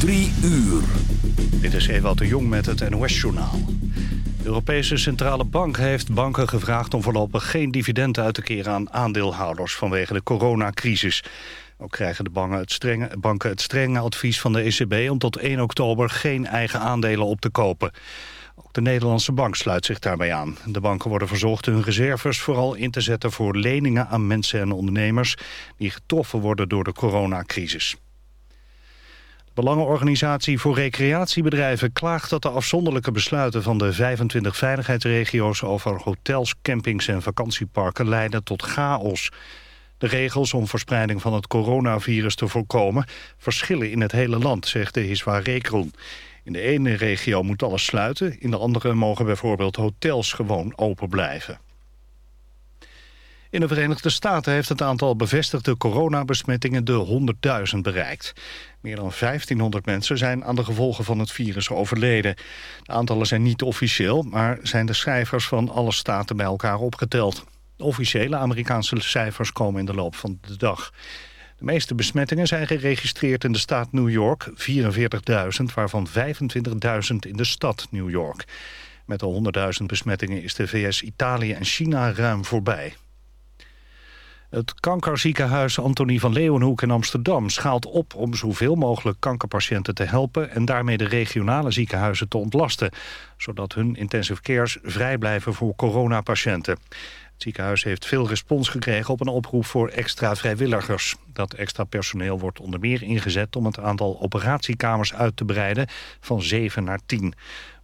Drie uur. Dit is Ewout de Jong met het NOS-journaal. De Europese Centrale Bank heeft banken gevraagd om voorlopig geen dividend uit te keren aan aandeelhouders vanwege de coronacrisis. Ook krijgen de banken het, strenge, banken het strenge advies van de ECB om tot 1 oktober geen eigen aandelen op te kopen. Ook de Nederlandse bank sluit zich daarbij aan. De banken worden verzocht hun reserves vooral in te zetten voor leningen aan mensen en ondernemers die getroffen worden door de coronacrisis. Belangenorganisatie voor Recreatiebedrijven klaagt dat de afzonderlijke besluiten van de 25 veiligheidsregio's over hotels, campings en vakantieparken leiden tot chaos. De regels om verspreiding van het coronavirus te voorkomen verschillen in het hele land, zegt de Hiswa Rekron. In de ene regio moet alles sluiten, in de andere mogen bijvoorbeeld hotels gewoon open blijven. In de Verenigde Staten heeft het aantal bevestigde coronabesmettingen de 100.000 bereikt. Meer dan 1500 mensen zijn aan de gevolgen van het virus overleden. De aantallen zijn niet officieel, maar zijn de cijfers van alle staten bij elkaar opgeteld. De officiële Amerikaanse cijfers komen in de loop van de dag. De meeste besmettingen zijn geregistreerd in de staat New York, 44.000, waarvan 25.000 in de stad New York. Met de 100.000 besmettingen is de VS, Italië en China ruim voorbij. Het kankerziekenhuis Antonie van Leeuwenhoek in Amsterdam schaalt op om zoveel mogelijk kankerpatiënten te helpen en daarmee de regionale ziekenhuizen te ontlasten, zodat hun intensive cares vrij blijven voor coronapatiënten. Het ziekenhuis heeft veel respons gekregen op een oproep voor extra vrijwilligers. Dat extra personeel wordt onder meer ingezet om het aantal operatiekamers uit te breiden van 7 naar 10.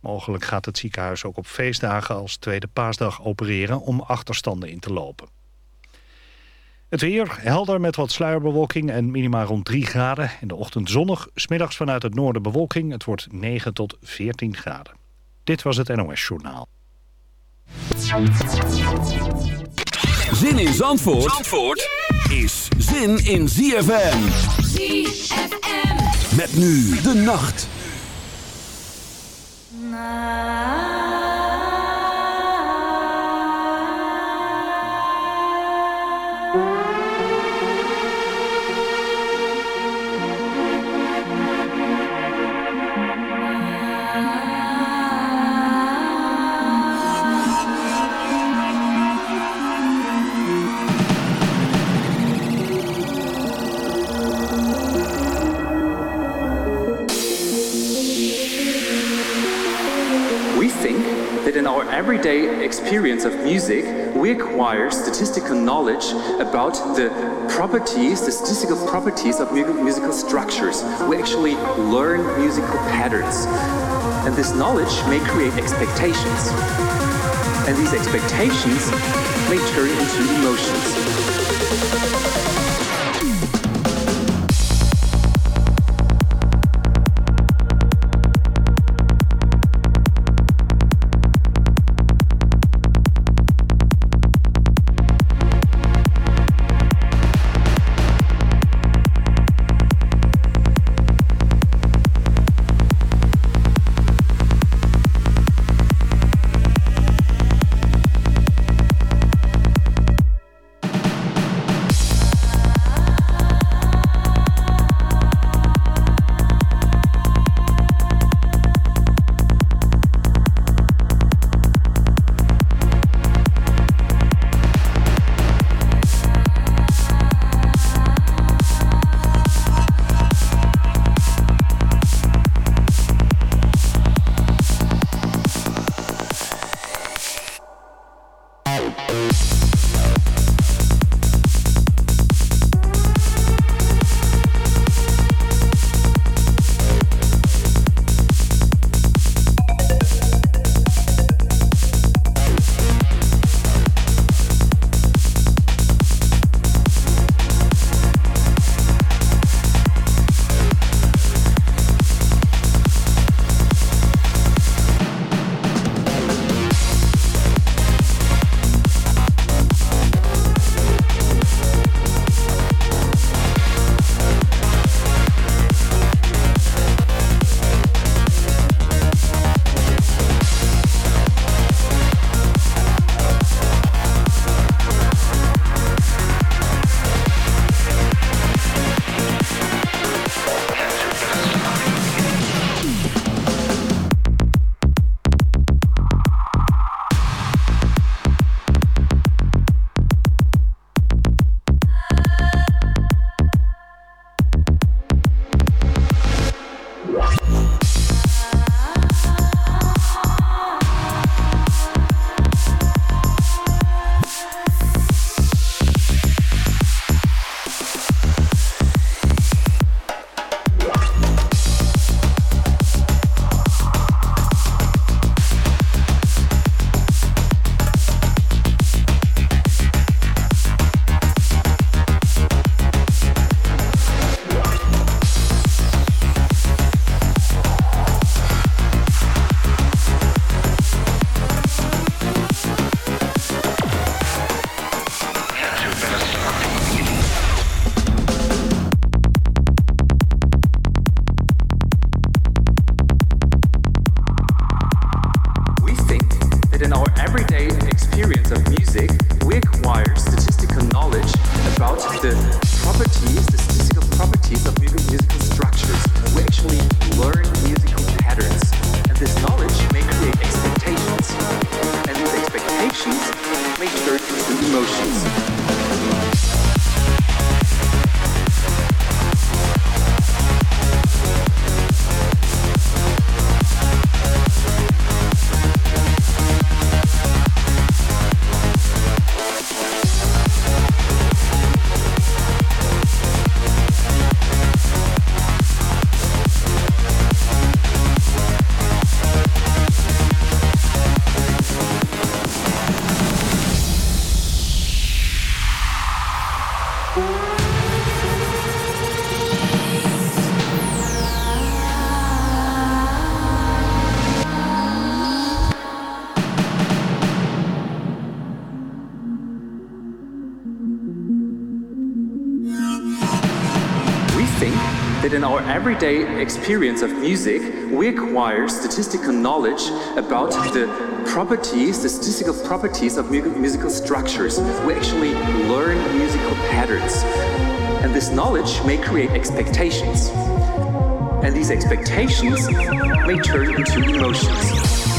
Mogelijk gaat het ziekenhuis ook op feestdagen als Tweede Paasdag opereren om achterstanden in te lopen. Het weer helder met wat sluierbewolking en minima rond 3 graden. In de ochtend zonnig, smiddags vanuit het noorden bewolking. Het wordt 9 tot 14 graden. Dit was het NOS Journaal. Zin in Zandvoort, Zandvoort is zin in ZFM. ZFM. Met nu de nacht. We everyday experience of music, we acquire statistical knowledge about the properties, the statistical properties of musical structures. We actually learn musical patterns. And this knowledge may create expectations. And these expectations may turn into emotions. Everyday experience of music, we acquire statistical knowledge about the properties, the statistical properties of mu- musical structures. We actually learn musical patterns. And this knowledge may create expectations. And these expectations may turn into emotions.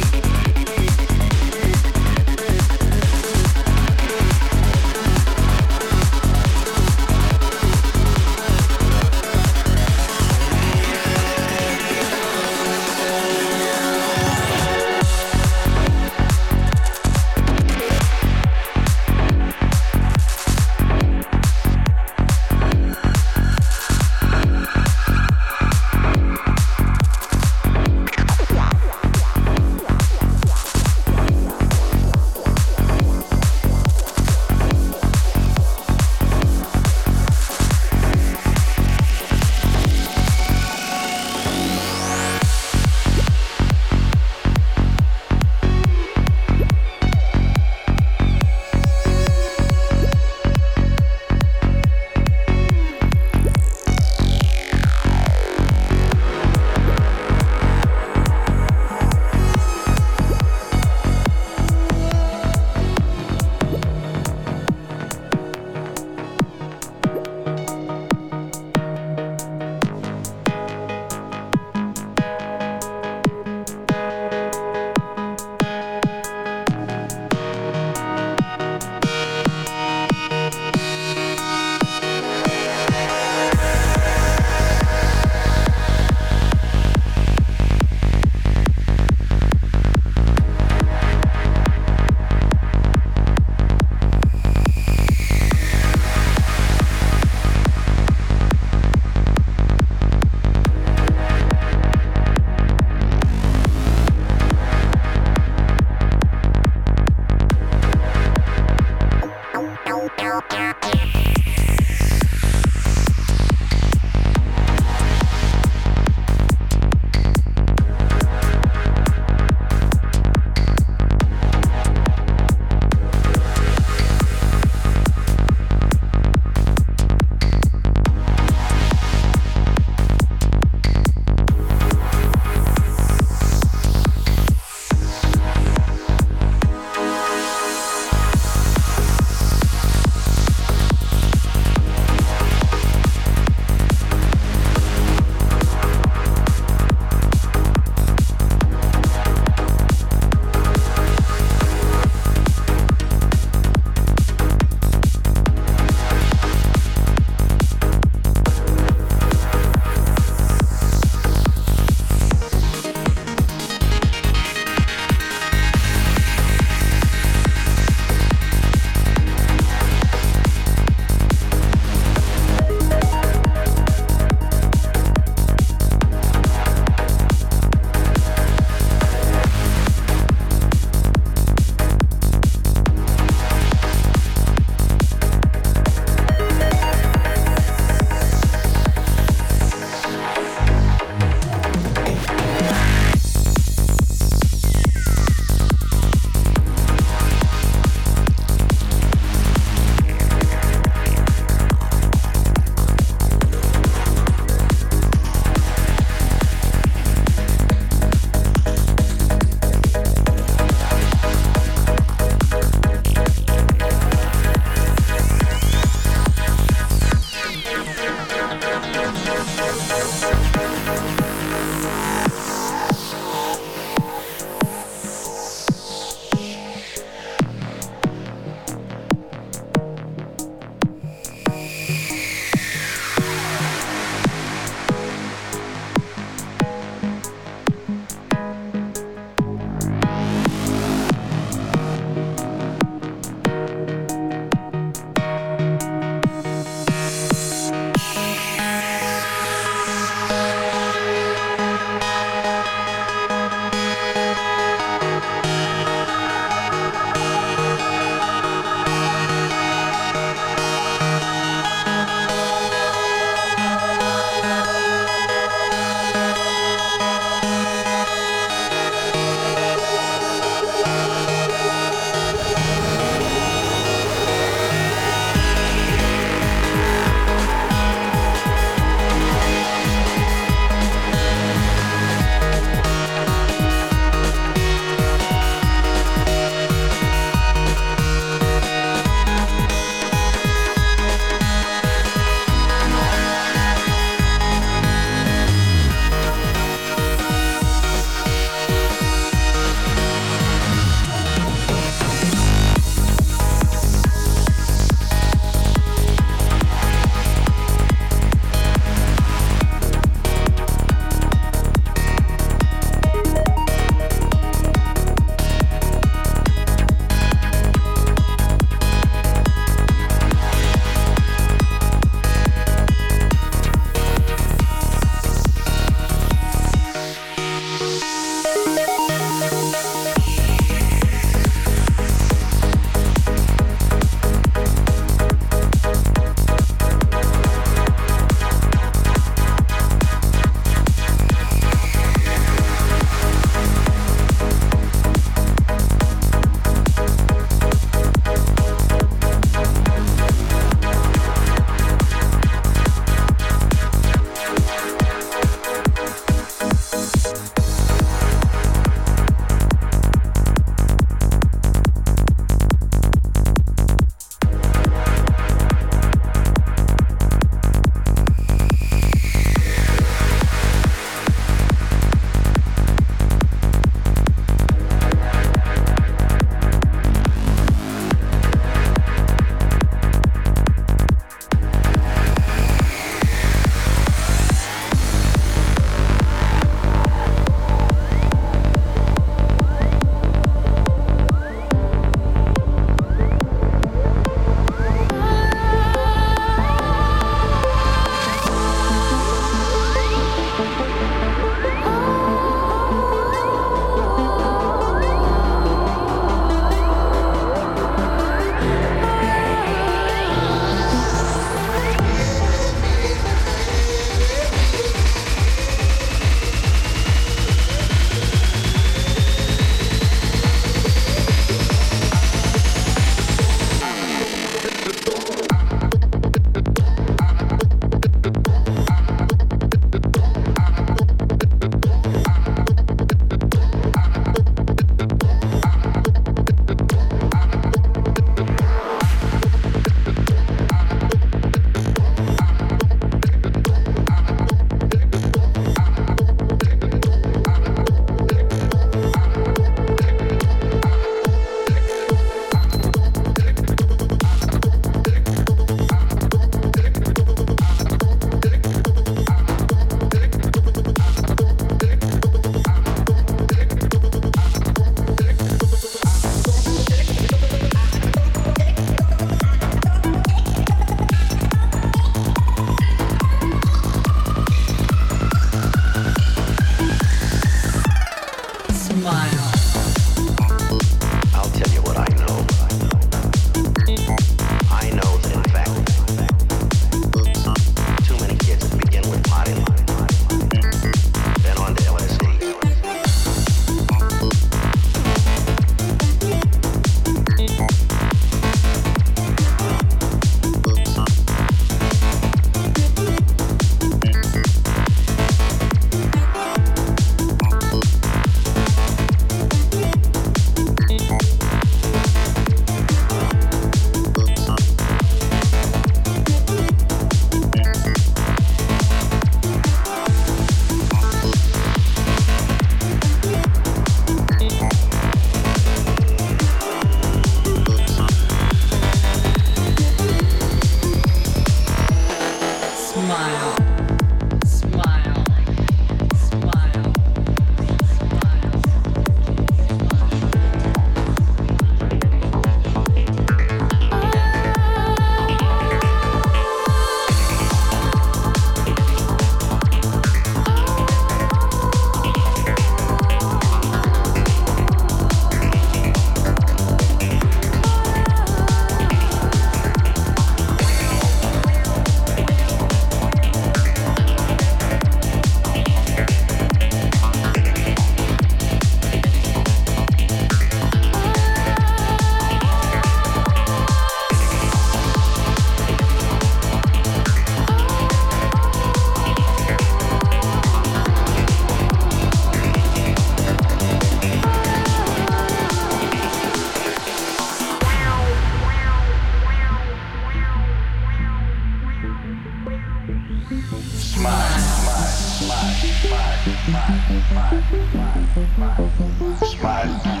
Smile.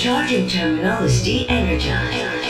Charging terminal is de-energized.